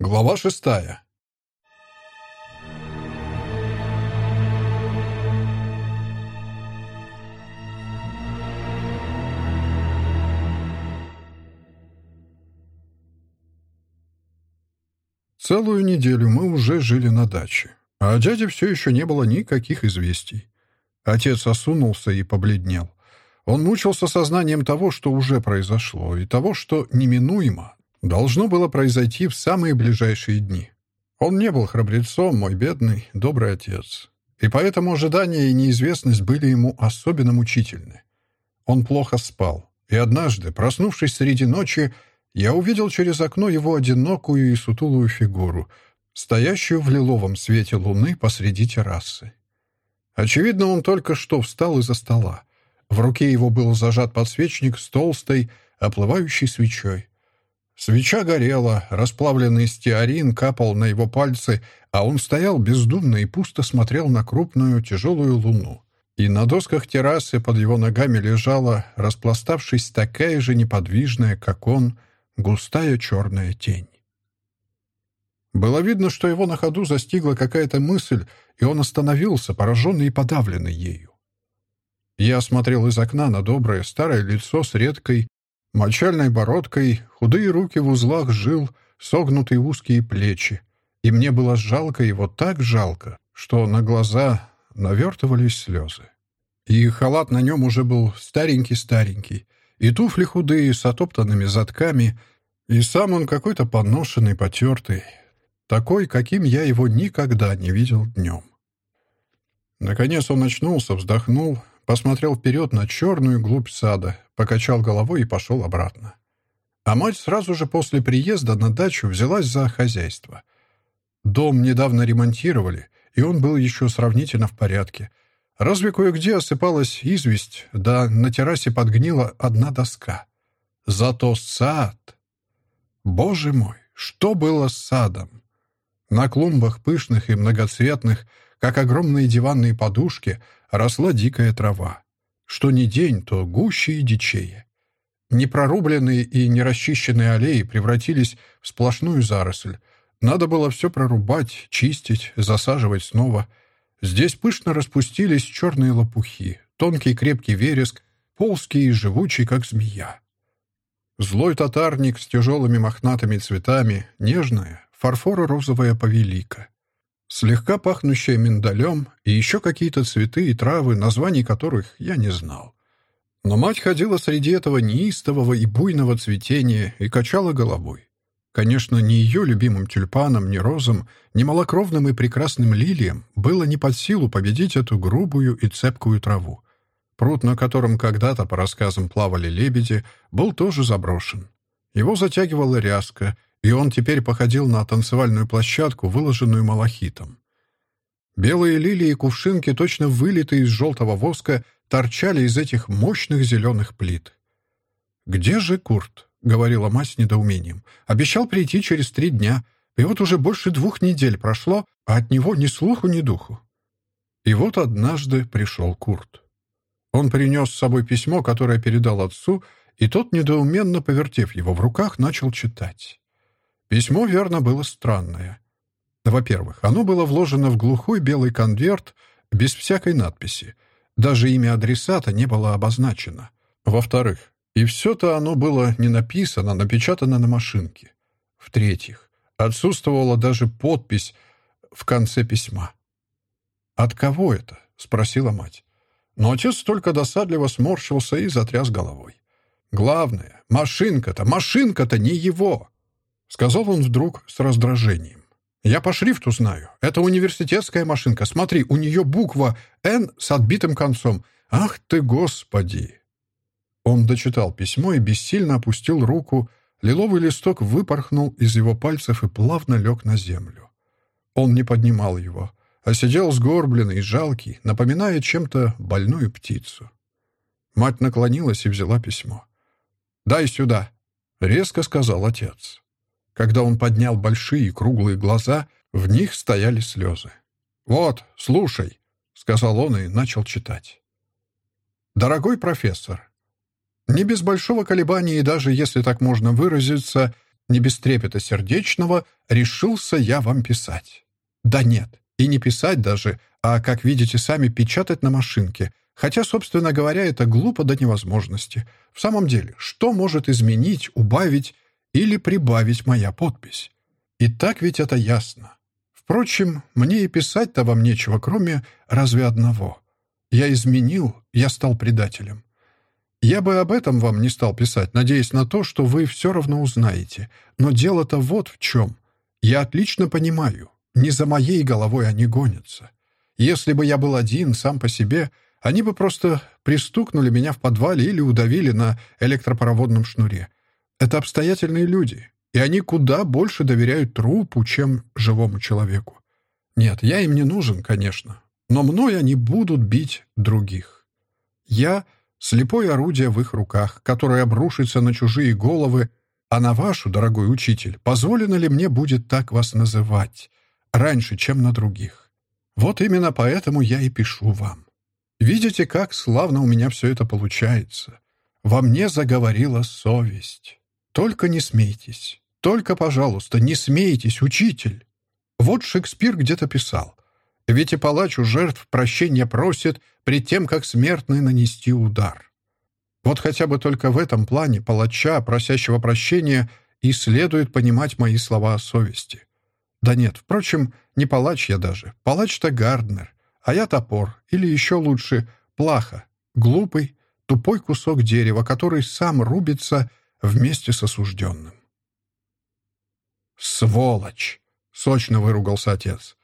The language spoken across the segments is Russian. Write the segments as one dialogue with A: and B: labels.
A: Глава шестая. Целую неделю мы уже жили на даче, а от дяди все еще не было никаких известий. Отец осунулся и побледнел. Он мучился сознанием того, что уже произошло, и того, что неминуемо должно было произойти в самые ближайшие дни. Он не был храбрецом, мой бедный, добрый отец. И поэтому ожидания и неизвестность были ему особенно мучительны. Он плохо спал, и однажды, проснувшись среди ночи, я увидел через окно его одинокую и сутулую фигуру, стоящую в лиловом свете луны посреди террасы. Очевидно, он только что встал из-за стола. В руке его был зажат подсвечник с толстой, оплывающей свечой. Свеча горела, расплавленный стеарин капал на его пальцы, а он стоял бездумно и пусто смотрел на крупную тяжелую луну. И на досках террасы под его ногами лежала, распластавшись такая же неподвижная, как он, густая черная тень. Было видно, что его на ходу застигла какая-то мысль, и он остановился, пораженный и подавленный ею. Я смотрел из окна на доброе старое лицо с редкой, мочальной бородкой, худые руки в узлах жил, согнутые узкие плечи. И мне было жалко его, так жалко, что на глаза навертывались слезы. И халат на нем уже был старенький-старенький, и туфли худые с отоптанными задками, и сам он какой-то поношенный, потертый, такой, каким я его никогда не видел днем. Наконец он очнулся, вздохнул, посмотрел вперед на черную глубь сада, покачал головой и пошел обратно. А мать сразу же после приезда на дачу взялась за хозяйство. Дом недавно ремонтировали, и он был еще сравнительно в порядке. Разве кое-где осыпалась известь, да на террасе подгнила одна доска. Зато сад... Боже мой, что было с садом? На клумбах пышных и многоцветных, как огромные диванные подушки — росла дикая трава. Что ни день, то гуще и дичее. Непрорубленные и нерасчищенные аллеи превратились в сплошную заросль. Надо было все прорубать, чистить, засаживать снова. Здесь пышно распустились черные лопухи, тонкий крепкий вереск, ползкий и живучий, как змея. Злой татарник с тяжелыми мохнатыми цветами, нежная, фарфоро-розовая повелика слегка пахнущая миндалем и еще какие-то цветы и травы, названий которых я не знал. Но мать ходила среди этого неистового и буйного цветения и качала головой. Конечно, ни ее любимым тюльпанам, ни розам, ни малокровным и прекрасным лилиям было не под силу победить эту грубую и цепкую траву. Пруд, на котором когда-то, по рассказам, плавали лебеди, был тоже заброшен. Его затягивала ряска — и он теперь походил на танцевальную площадку, выложенную малахитом. Белые лилии и кувшинки, точно вылитые из желтого воска, торчали из этих мощных зеленых плит. «Где же Курт?» — говорила мать с недоумением. «Обещал прийти через три дня, и вот уже больше двух недель прошло, а от него ни слуху, ни духу». И вот однажды пришел Курт. Он принес с собой письмо, которое передал отцу, и тот, недоуменно повертев его в руках, начал читать. Письмо, верно, было странное. Во-первых, оно было вложено в глухой белый конверт без всякой надписи. Даже имя адресата не было обозначено. Во-вторых, и все-то оно было не написано, напечатано на машинке. В-третьих, отсутствовала даже подпись в конце письма. «От кого это?» — спросила мать. Но отец только досадливо сморщился и затряс головой. «Главное, машинка-то, машинка-то не его!» — сказал он вдруг с раздражением. «Я по шрифту знаю. Это университетская машинка. Смотри, у нее буква «Н» с отбитым концом. Ах ты, Господи!» Он дочитал письмо и бессильно опустил руку. Лиловый листок выпорхнул из его пальцев и плавно лег на землю. Он не поднимал его, а сидел сгорбленный и жалкий, напоминая чем-то больную птицу. Мать наклонилась и взяла письмо. «Дай сюда», — резко сказал отец. Когда он поднял большие круглые глаза, в них стояли слезы. «Вот, слушай», — сказал он и начал читать. «Дорогой профессор, не без большого колебания и даже, если так можно выразиться, не без трепета сердечного, решился я вам писать. Да нет, и не писать даже, а, как видите сами, печатать на машинке. Хотя, собственно говоря, это глупо до невозможности. В самом деле, что может изменить, убавить или прибавить моя подпись? И так ведь это ясно. Впрочем, мне и писать-то вам нечего, кроме разве одного. Я изменил, я стал предателем. Я бы об этом вам не стал писать, надеясь на то, что вы все равно узнаете. Но дело-то вот в чем. Я отлично понимаю, не за моей головой они гонятся. Если бы я был один, сам по себе, они бы просто пристукнули меня в подвале или удавили на электропроводном шнуре. Это обстоятельные люди, и они куда больше доверяют трупу, чем живому человеку. Нет, я им не нужен, конечно, но мной они будут бить других. Я — слепое орудие в их руках, которое обрушится на чужие головы, а на вашу, дорогой учитель, позволено ли мне будет так вас называть, раньше, чем на других? Вот именно поэтому я и пишу вам. Видите, как славно у меня все это получается. Во мне заговорила совесть. Только не смейтесь. Только, пожалуйста, не смейтесь, учитель. Вот Шекспир где-то писал. Ведь и палач у жертв прощения просит пред тем, как смертный нанести удар. Вот хотя бы только в этом плане палача, просящего прощения, и следует понимать мои слова о совести. Да нет, впрочем, не палач я даже. Палач-то Гарднер, а я топор, или еще лучше, плаха, глупый, тупой кусок дерева, который сам рубится вместе с осужденным. «Сволочь!» — сочно выругался отец.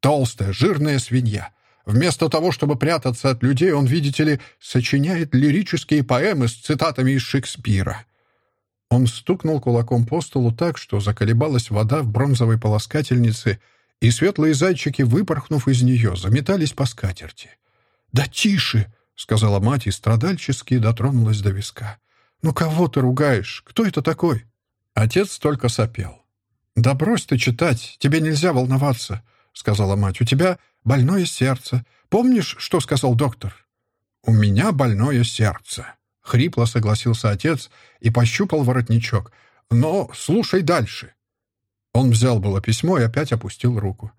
A: «Толстая, жирная свинья. Вместо того, чтобы прятаться от людей, он, видите ли, сочиняет лирические поэмы с цитатами из Шекспира». Он стукнул кулаком по столу так, что заколебалась вода в бронзовой полоскательнице, и светлые зайчики, выпорхнув из нее, заметались по скатерти. «Да тише!» — сказала мать и страдальчески дотронулась до виска. «Ну кого ты ругаешь? Кто это такой?» Отец только сопел. «Да брось ты читать, тебе нельзя волноваться», — сказала мать. «У тебя больное сердце. Помнишь, что сказал доктор?» «У меня больное сердце», — хрипло согласился отец и пощупал воротничок. «Но слушай дальше». Он взял было письмо и опять опустил руку.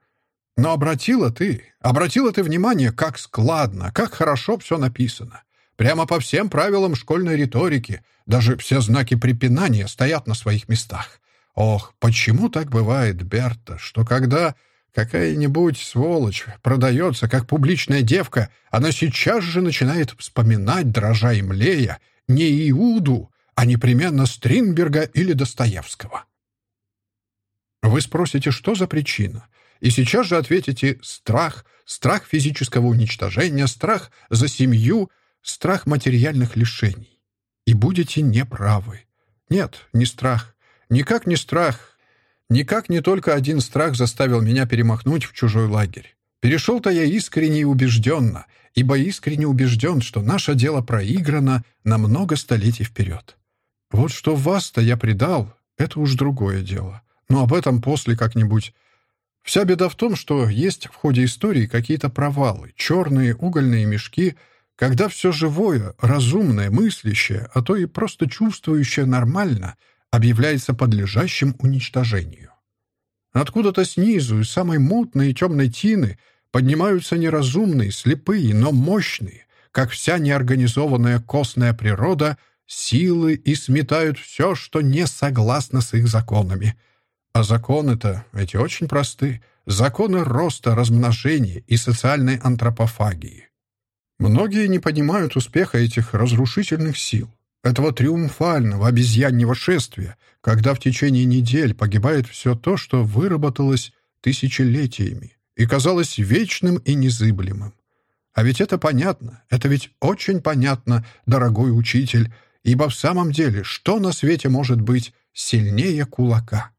A: «Но обратила ты, обратила ты внимание, как складно, как хорошо все написано. Прямо по всем правилам школьной риторики, даже все знаки препинания стоят на своих местах. Ох, почему так бывает, Берта, что когда какая-нибудь сволочь продается как публичная девка, она сейчас же начинает вспоминать, дрожа и млея, не Иуду, а непременно Стринберга или Достоевского. Вы спросите, что за причина? И сейчас же ответите «страх», страх физического уничтожения, страх за семью, страх материальных лишений. И будете неправы. Нет, не страх. Никак не страх. Никак не только один страх заставил меня перемахнуть в чужой лагерь. Перешел-то я искренне и убежденно, ибо искренне убежден, что наше дело проиграно на много столетий вперед. Вот что вас-то я предал, это уж другое дело. Но об этом после как-нибудь. Вся беда в том, что есть в ходе истории какие-то провалы, черные угольные мешки, когда все живое, разумное, мыслящее, а то и просто чувствующее нормально — объявляется подлежащим уничтожению. Откуда-то снизу, из самой мутной и темной тины, поднимаются неразумные, слепые, но мощные, как вся неорганизованная костная природа, силы и сметают все, что не согласно с их законами. А законы-то эти очень просты. Законы роста, размножения и социальной антропофагии. Многие не понимают успеха этих разрушительных сил этого триумфального обезьяньего шествия, когда в течение недель погибает все то, что выработалось тысячелетиями и казалось вечным и незыблемым. А ведь это понятно, это ведь очень понятно, дорогой учитель, ибо в самом деле, что на свете может быть сильнее кулака?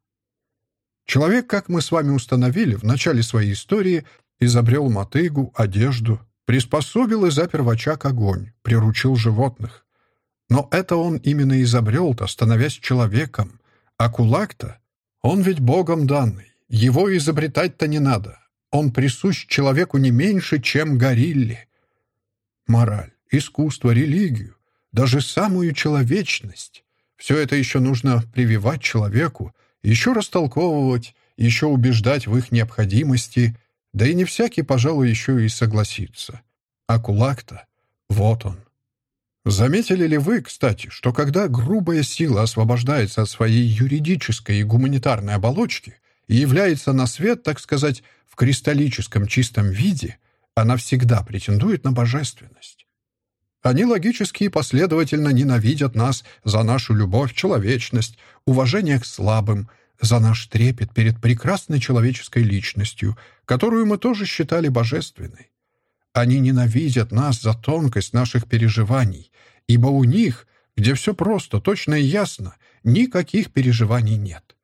A: Человек, как мы с вами установили в начале своей истории, изобрел мотыгу, одежду, приспособил и запер в очаг огонь, приручил животных. Но это он именно изобрел-то, становясь человеком. А кулак-то, он ведь богом данный. Его изобретать-то не надо. Он присущ человеку не меньше, чем горилле. Мораль, искусство, религию, даже самую человечность — Все это еще нужно прививать человеку, еще растолковывать, еще убеждать в их необходимости, да и не всякий, пожалуй, еще и согласится. А кулак-то, вот он. Заметили ли вы, кстати, что когда грубая сила освобождается от своей юридической и гуманитарной оболочки и является на свет, так сказать, в кристаллическом чистом виде, она всегда претендует на божественность? Они логически и последовательно ненавидят нас за нашу любовь, человечность, уважение к слабым, за наш трепет перед прекрасной человеческой личностью, которую мы тоже считали божественной. Они ненавидят нас за тонкость наших переживаний, ибо у них, где все просто, точно и ясно, никаких переживаний нет.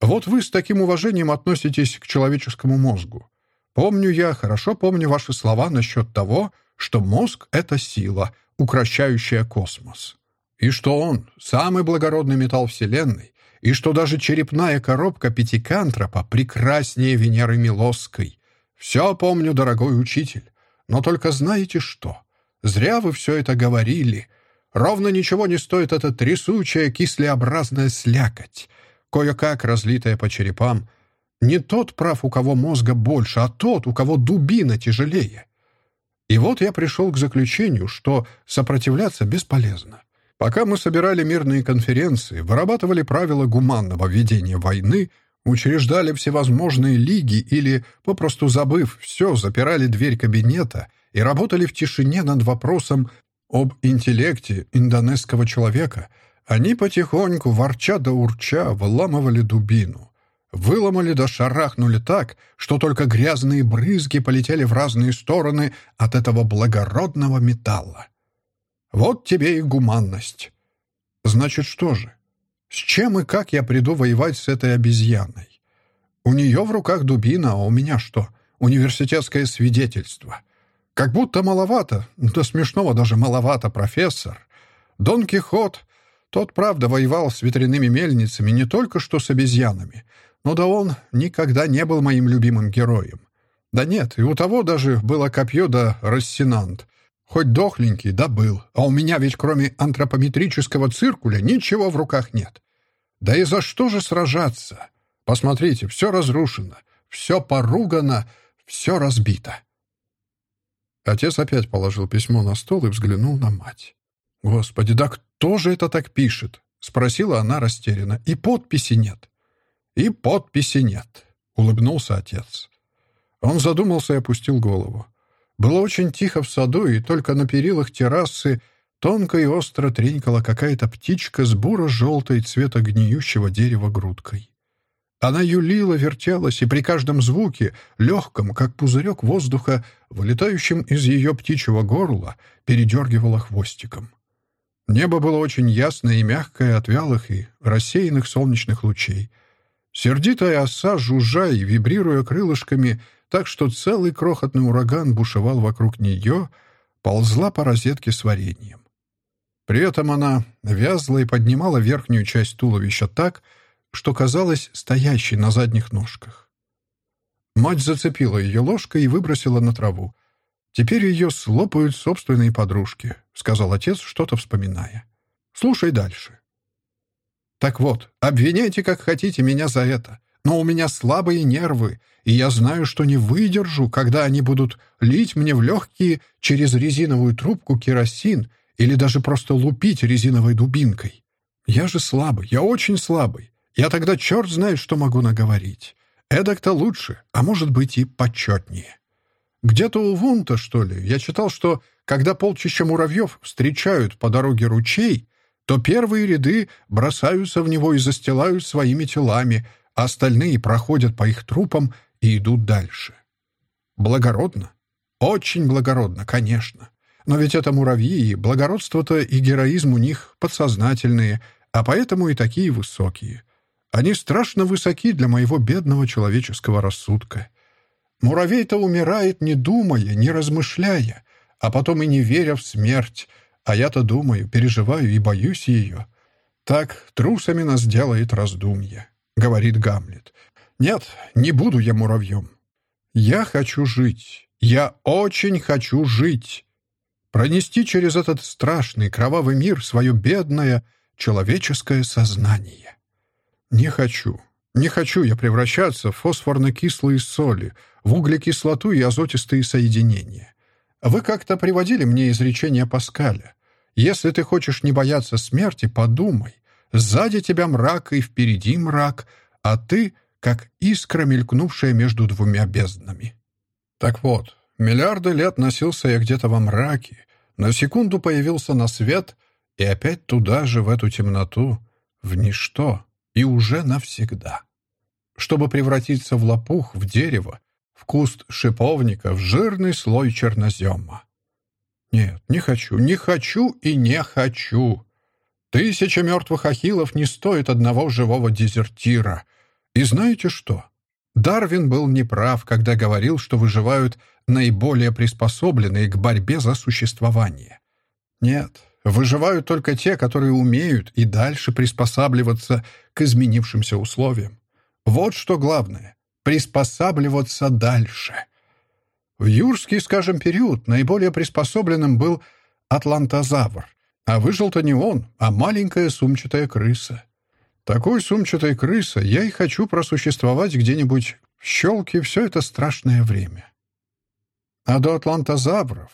A: Вот вы с таким уважением относитесь к человеческому мозгу. Помню я, хорошо помню ваши слова насчет того, что мозг — это сила, укращающая космос. И что он — самый благородный металл Вселенной, и что даже черепная коробка пятикантропа прекраснее Венеры Милосской. Все помню, дорогой учитель. Но только знаете что? Зря вы все это говорили. Ровно ничего не стоит эта трясучая кислеобразная слякоть, кое-как разлитая по черепам. Не тот прав, у кого мозга больше, а тот, у кого дубина тяжелее. И вот я пришел к заключению, что сопротивляться бесполезно. Пока мы собирали мирные конференции, вырабатывали правила гуманного ведения войны, учреждали всевозможные лиги или, попросту забыв все, запирали дверь кабинета и работали в тишине над вопросом об интеллекте индонезского человека, они потихоньку, ворча да урча, выламывали дубину. Выломали да шарахнули так, что только грязные брызги полетели в разные стороны от этого благородного металла. Вот тебе и гуманность. Значит, что же? С чем и как я приду воевать с этой обезьяной? У нее в руках дубина, а у меня что? Университетское свидетельство. Как будто маловато, до смешного даже маловато, профессор. Дон Кихот, тот, правда, воевал с ветряными мельницами не только что с обезьянами, но да он никогда не был моим любимым героем. Да нет, и у того даже было копье да рассенант. Хоть дохленький, да был. А у меня ведь кроме антропометрического циркуля ничего в руках нет. Да и за что же сражаться? Посмотрите, все разрушено, все поругано, все разбито. Отец опять положил письмо на стол и взглянул на мать. «Господи, да кто же это так пишет?» — спросила она растерянно. «И подписи нет». «И подписи нет», — улыбнулся отец. Он задумался и опустил голову. Было очень тихо в саду, и только на перилах террасы тонко и остро тренькала какая-то птичка с буро-желтой цвета гниющего дерева грудкой. Она юлила, вертелась, и при каждом звуке, легком, как пузырек воздуха, вылетающим из ее птичьего горла, передергивала хвостиком. Небо было очень ясное и мягкое от вялых и рассеянных солнечных лучей. Сердитая оса, жужжа и вибрируя крылышками, так что целый крохотный ураган бушевал вокруг нее, ползла по розетке с вареньем. При этом она вязла и поднимала верхнюю часть туловища так, что казалось стоящей на задних ножках. Мать зацепила ее ложкой и выбросила на траву. «Теперь ее слопают собственные подружки», — сказал отец, что-то вспоминая. «Слушай дальше». «Так вот, обвиняйте, как хотите, меня за это но у меня слабые нервы, и я знаю, что не выдержу, когда они будут лить мне в легкие через резиновую трубку керосин или даже просто лупить резиновой дубинкой. Я же слабый, я очень слабый. Я тогда черт знает, что могу наговорить. Эдак-то лучше, а может быть и почетнее. Где-то у Вунта, что ли, я читал, что когда полчища муравьев встречают по дороге ручей, то первые ряды бросаются в него и застилают своими телами, остальные проходят по их трупам и идут дальше. Благородно? Очень благородно, конечно. Но ведь это муравьи, и благородство-то и героизм у них подсознательные, а поэтому и такие высокие. Они страшно высоки для моего бедного человеческого рассудка. Муравей-то умирает, не думая, не размышляя, а потом и не веря в смерть, а я-то думаю, переживаю и боюсь ее. Так трусами нас делает раздумье говорит Гамлет. «Нет, не буду я муравьем. Я хочу жить. Я очень хочу жить. Пронести через этот страшный кровавый мир свое бедное человеческое сознание. Не хочу, не хочу я превращаться в фосфорно-кислые соли, в углекислоту и азотистые соединения. Вы как-то приводили мне изречение Паскаля. Если ты хочешь не бояться смерти, подумай. Сзади тебя мрак и впереди мрак, а ты — как искра, мелькнувшая между двумя безднами. Так вот, миллиарды лет носился я где-то во мраке, на секунду появился на свет и опять туда же, в эту темноту, в ничто и уже навсегда. Чтобы превратиться в лопух, в дерево, в куст шиповника, в жирный слой чернозема. Нет, не хочу, не хочу и не хочу. Тысяча мертвых ахиллов не стоит одного живого дезертира. И знаете что? Дарвин был неправ, когда говорил, что выживают наиболее приспособленные к борьбе за существование. Нет, выживают только те, которые умеют и дальше приспосабливаться к изменившимся условиям. Вот что главное — приспосабливаться дальше. В юрский, скажем, период наиболее приспособленным был атлантозавр, а выжил-то не он, а маленькая сумчатая крыса. Такой сумчатой крыса я и хочу просуществовать где-нибудь в щелке все это страшное время. А до атлантозавров...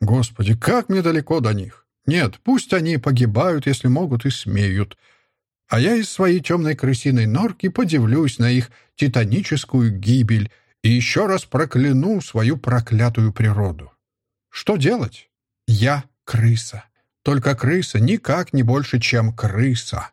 A: Господи, как мне далеко до них! Нет, пусть они погибают, если могут и смеют. А я из своей темной крысиной норки подивлюсь на их титаническую гибель и еще раз прокляну свою проклятую природу. Что делать? Я крыса. Только крыса никак не больше, чем крыса.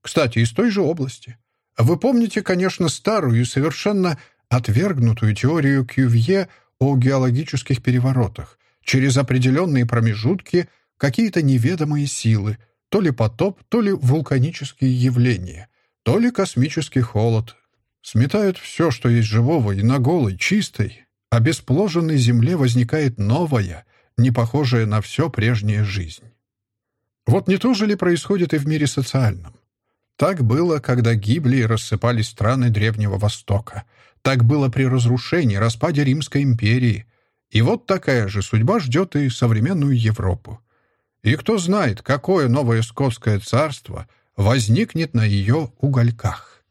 A: Кстати, из той же области. Вы помните, конечно, старую и совершенно отвергнутую теорию Кювье о геологических переворотах. Через определенные промежутки какие-то неведомые силы, то ли потоп, то ли вулканические явления, то ли космический холод, сметают все, что есть живого, и на голой, чистой, обеспложенной земле возникает новая, не похожая на все прежняя жизнь. Вот не то же ли происходит и в мире социальном? Так было, когда гибли и рассыпались страны Древнего Востока. Так было при разрушении, распаде Римской империи. И вот такая же судьба ждет и современную Европу. И кто знает, какое новое скотское царство возникнет на ее угольках.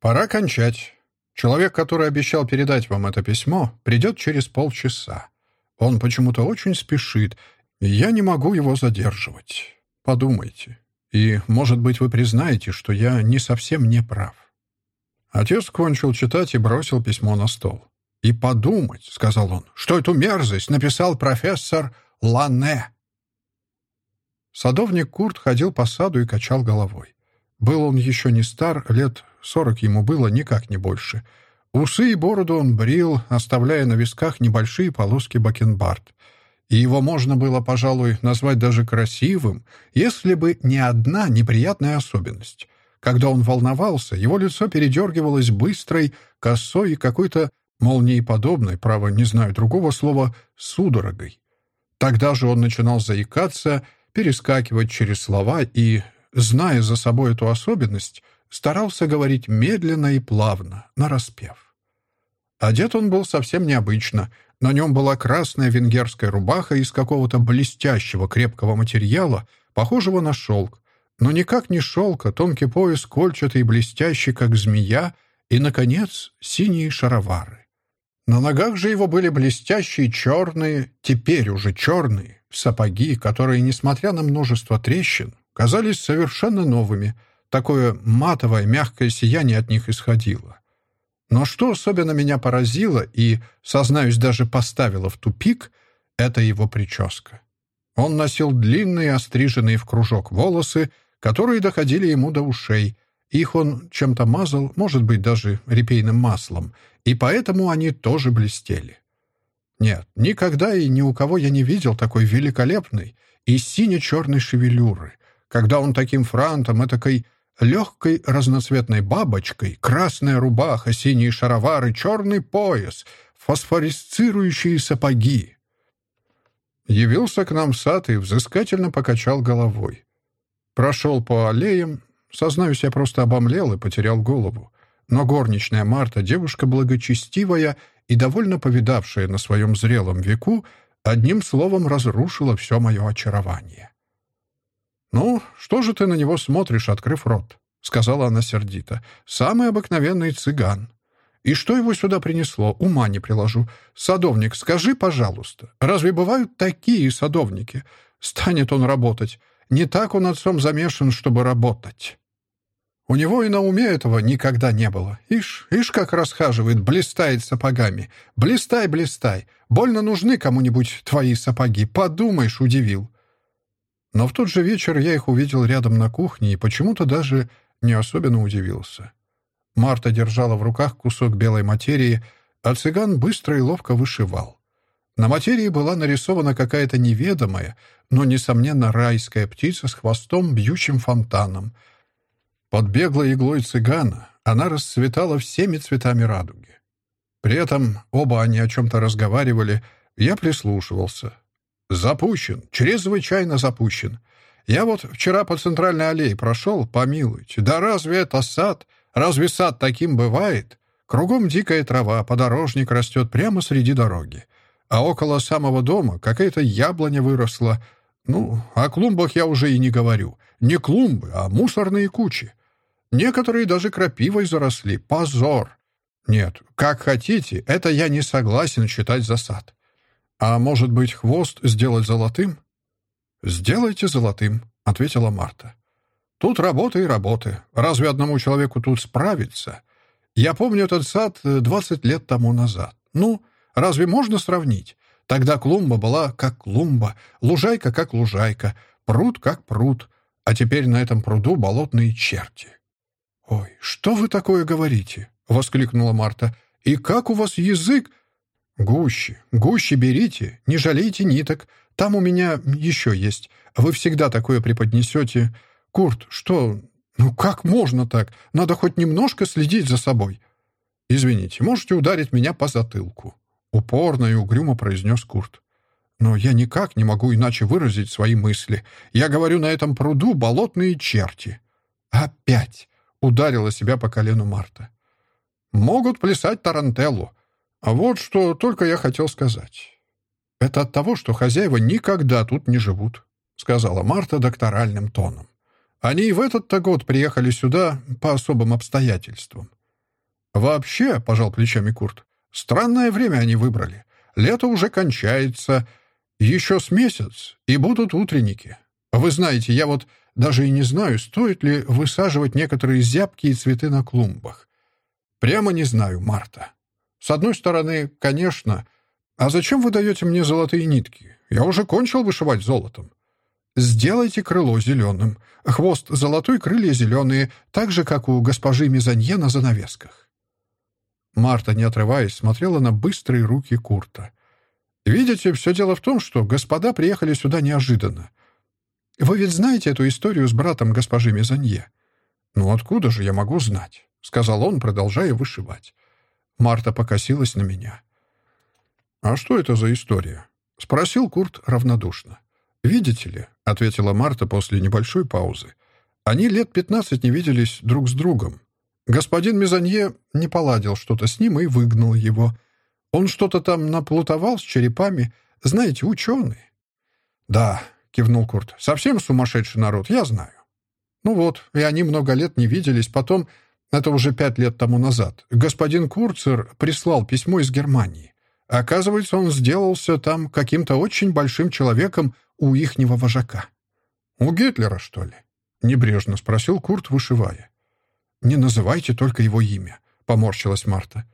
A: Пора кончать. Человек, который обещал передать вам это письмо, придет через полчаса. Он почему-то очень спешит, и я не могу его задерживать. Подумайте. И, может быть, вы признаете, что я не совсем не прав». Отец кончил читать и бросил письмо на стол. «И подумать», — сказал он, — «что эту мерзость написал профессор Лане». Садовник Курт ходил по саду и качал головой. Был он еще не стар, лет сорок ему было, никак не больше. Усы и бороду он брил, оставляя на висках небольшие полоски бакенбард и его можно было, пожалуй, назвать даже красивым, если бы не одна неприятная особенность. Когда он волновался, его лицо передергивалось быстрой, косой и какой-то молниеподобной, право, не знаю другого слова, судорогой. Тогда же он начинал заикаться, перескакивать через слова и, зная за собой эту особенность, старался говорить медленно и плавно, нараспев. Одет он был совсем необычно, на нем была красная венгерская рубаха из какого-то блестящего крепкого материала, похожего на шелк. Но никак не шелк, а тонкий пояс, кольчатый и блестящий, как змея, и, наконец, синие шаровары. На ногах же его были блестящие черные, теперь уже черные, сапоги, которые, несмотря на множество трещин, казались совершенно новыми. Такое матовое, мягкое сияние от них исходило. Но что особенно меня поразило и, сознаюсь, даже поставило в тупик, это его прическа. Он носил длинные, остриженные в кружок волосы, которые доходили ему до ушей. Их он чем-то мазал, может быть, даже репейным маслом, и поэтому они тоже блестели. Нет, никогда и ни у кого я не видел такой великолепной и сине-черной шевелюры, когда он таким франтом, этакой легкой разноцветной бабочкой, красная рубаха, синие шаровары, черный пояс, фосфорисцирующие сапоги. Явился к нам сад и взыскательно покачал головой. Прошел по аллеям, сознаюсь, я просто обомлел и потерял голову. Но горничная Марта, девушка благочестивая и довольно повидавшая на своем зрелом веку, одним словом разрушила все мое очарование. «Ну, что же ты на него смотришь, открыв рот?» — сказала она сердито. «Самый обыкновенный цыган. И что его сюда принесло, ума не приложу. Садовник, скажи, пожалуйста, разве бывают такие садовники? Станет он работать. Не так он отцом замешан, чтобы работать». У него и на уме этого никогда не было. Ишь, ишь, как расхаживает, блистает сапогами. Блистай, блистай. Больно нужны кому-нибудь твои сапоги. Подумаешь, удивил. Но в тот же вечер я их увидел рядом на кухне и почему-то даже не особенно удивился. Марта держала в руках кусок белой материи, а цыган быстро и ловко вышивал. На материи была нарисована какая-то неведомая, но, несомненно, райская птица с хвостом, бьющим фонтаном. Под беглой иглой цыгана она расцветала всеми цветами радуги. При этом оба они о чем-то разговаривали, я прислушивался. Запущен, чрезвычайно запущен. Я вот вчера по центральной аллее прошел, помилуйте. Да разве это сад? Разве сад таким бывает? Кругом дикая трава, подорожник растет прямо среди дороги. А около самого дома какая-то яблоня выросла. Ну, о клумбах я уже и не говорю. Не клумбы, а мусорные кучи. Некоторые даже крапивой заросли. Позор! Нет, как хотите, это я не согласен считать за сад. «А может быть, хвост сделать золотым?» «Сделайте золотым», — ответила Марта. «Тут работа и работы. Разве одному человеку тут справиться? Я помню этот сад э, двадцать лет тому назад. Ну, разве можно сравнить? Тогда клумба была как клумба, лужайка как лужайка, пруд как пруд, а теперь на этом пруду болотные черти». «Ой, что вы такое говорите?» — воскликнула Марта. «И как у вас язык...» «Гуще, гуще берите, не жалейте ниток. Там у меня еще есть. Вы всегда такое преподнесете. Курт, что... Ну как можно так? Надо хоть немножко следить за собой». «Извините, можете ударить меня по затылку», — упорно и угрюмо произнес Курт. «Но я никак не могу иначе выразить свои мысли. Я говорю, на этом пруду болотные черти». «Опять!» — ударила себя по колену Марта. «Могут плясать тарантеллу. А вот что только я хотел сказать. Это от того, что хозяева никогда тут не живут, сказала Марта докторальным тоном. Они и в этот-то год приехали сюда по особым обстоятельствам. Вообще, пожал плечами Курт, странное время они выбрали. Лето уже кончается, еще с месяц, и будут утренники. Вы знаете, я вот даже и не знаю, стоит ли высаживать некоторые зябкие цветы на клумбах. Прямо не знаю, Марта. С одной стороны, конечно. А зачем вы даете мне золотые нитки? Я уже кончил вышивать золотом. Сделайте крыло зеленым. Хвост золотой, крылья зеленые, так же, как у госпожи Мизанье на занавесках. Марта, не отрываясь, смотрела на быстрые руки Курта. «Видите, все дело в том, что господа приехали сюда неожиданно. Вы ведь знаете эту историю с братом госпожи Мизанье?» «Ну откуда же я могу знать?» — сказал он, продолжая вышивать. Марта покосилась на меня. «А что это за история?» — спросил Курт равнодушно. «Видите ли», — ответила Марта после небольшой паузы, «они лет пятнадцать не виделись друг с другом. Господин Мезонье не поладил что-то с ним и выгнал его. Он что-то там наплутовал с черепами. Знаете, ученый». «Да», — кивнул Курт, — «совсем сумасшедший народ, я знаю». «Ну вот, и они много лет не виделись, потом это уже пять лет тому назад. Господин Курцер прислал письмо из Германии. Оказывается, он сделался там каким-то очень большим человеком у ихнего вожака. «У Гитлера, что ли?» — небрежно спросил Курт, вышивая. «Не называйте только его имя», — поморщилась Марта.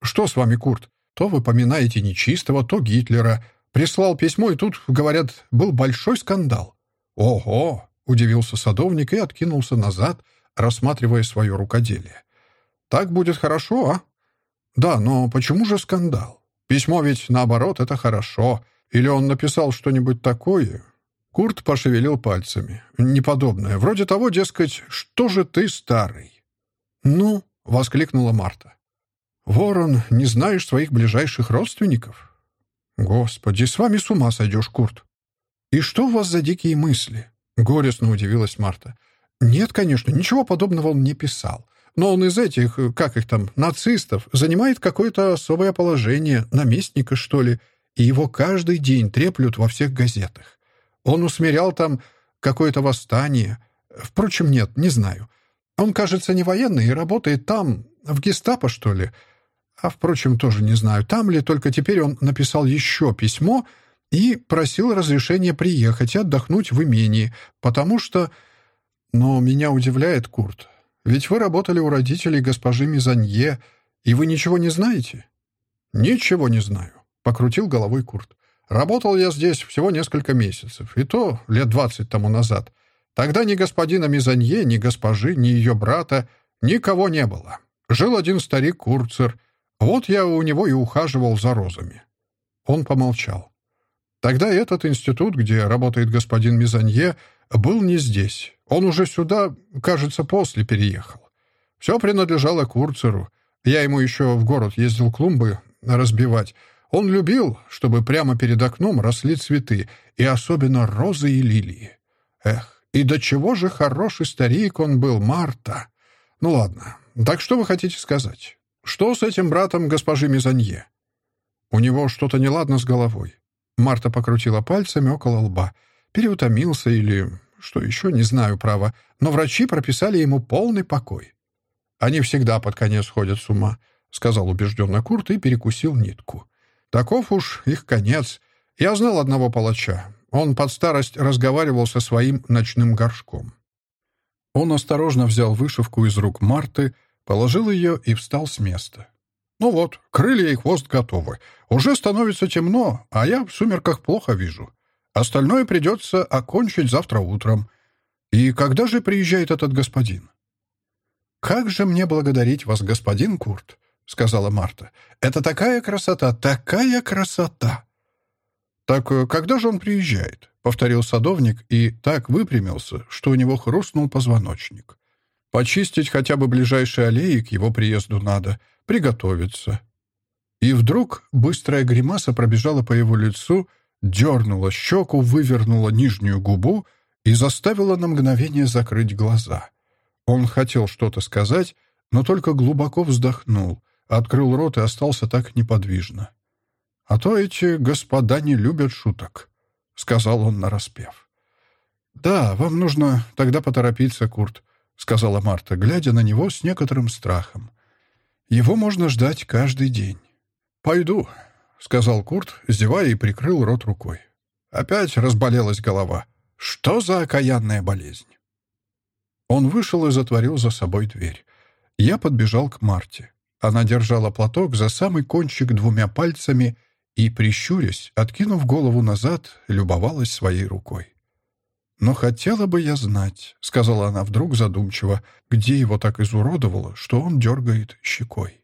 A: «Что с вами, Курт? То вы поминаете нечистого, то Гитлера. Прислал письмо, и тут, говорят, был большой скандал». «Ого!» — удивился садовник и откинулся назад — рассматривая свое рукоделие. «Так будет хорошо, а?» «Да, но почему же скандал? Письмо ведь, наоборот, это хорошо. Или он написал что-нибудь такое?» Курт пошевелил пальцами. «Неподобное. Вроде того, дескать, что же ты старый?» «Ну?» — воскликнула Марта. «Ворон, не знаешь своих ближайших родственников?» «Господи, с вами с ума сойдешь, Курт!» «И что у вас за дикие мысли?» — горестно удивилась Марта. Нет, конечно, ничего подобного он не писал. Но он из этих, как их там, нацистов, занимает какое-то особое положение, наместника, что ли, и его каждый день треплют во всех газетах. Он усмирял там какое-то восстание. Впрочем, нет, не знаю. Он, кажется, не военный и работает там, в гестапо, что ли. А, впрочем, тоже не знаю, там ли, только теперь он написал еще письмо и просил разрешения приехать и отдохнуть в имении, потому что... Но меня удивляет, Курт, ведь вы работали у родителей госпожи Мизанье, и вы ничего не знаете? Ничего не знаю, — покрутил головой Курт. Работал я здесь всего несколько месяцев, и то лет двадцать тому назад. Тогда ни господина Мизанье, ни госпожи, ни ее брата, никого не было. Жил один старик Курцер. Вот я у него и ухаживал за розами. Он помолчал. Тогда этот институт, где работает господин Мизанье, был не здесь. Он уже сюда, кажется, после переехал. Все принадлежало Курцеру. Я ему еще в город ездил клумбы разбивать. Он любил, чтобы прямо перед окном росли цветы, и особенно розы и лилии. Эх, и до чего же хороший старик он был, Марта. Ну ладно, так что вы хотите сказать? Что с этим братом госпожи Мизанье? У него что-то неладно с головой. Марта покрутила пальцами около лба. Переутомился или что еще, не знаю, право, но врачи прописали ему полный покой. Они всегда под конец ходят с ума, — сказал убежденно Курт и перекусил нитку. Таков уж их конец. Я знал одного палача. Он под старость разговаривал со своим ночным горшком. Он осторожно взял вышивку из рук Марты, положил ее и встал с места. «Ну вот, крылья и хвост готовы. Уже становится темно, а я в сумерках плохо вижу. Остальное придется окончить завтра утром. И когда же приезжает этот господин?» «Как же мне благодарить вас, господин Курт?» — сказала Марта. «Это такая красота, такая красота!» «Так э, когда же он приезжает?» — повторил садовник и так выпрямился, что у него хрустнул позвоночник. «Почистить хотя бы ближайшие аллеи к его приезду надо, приготовиться». И вдруг быстрая гримаса пробежала по его лицу, дернула щеку, вывернула нижнюю губу и заставила на мгновение закрыть глаза. Он хотел что-то сказать, но только глубоко вздохнул, открыл рот и остался так неподвижно. «А то эти господа не любят шуток», — сказал он нараспев. «Да, вам нужно тогда поторопиться, Курт», — сказала Марта, глядя на него с некоторым страхом. «Его можно ждать каждый день». «Пойду», — сказал Курт, зевая и прикрыл рот рукой. Опять разболелась голова. «Что за окаянная болезнь?» Он вышел и затворил за собой дверь. Я подбежал к Марте. Она держала платок за самый кончик двумя пальцами и, прищурясь, откинув голову назад, любовалась своей рукой. «Но хотела бы я знать», — сказала она вдруг задумчиво, «где его так изуродовало, что он дергает щекой».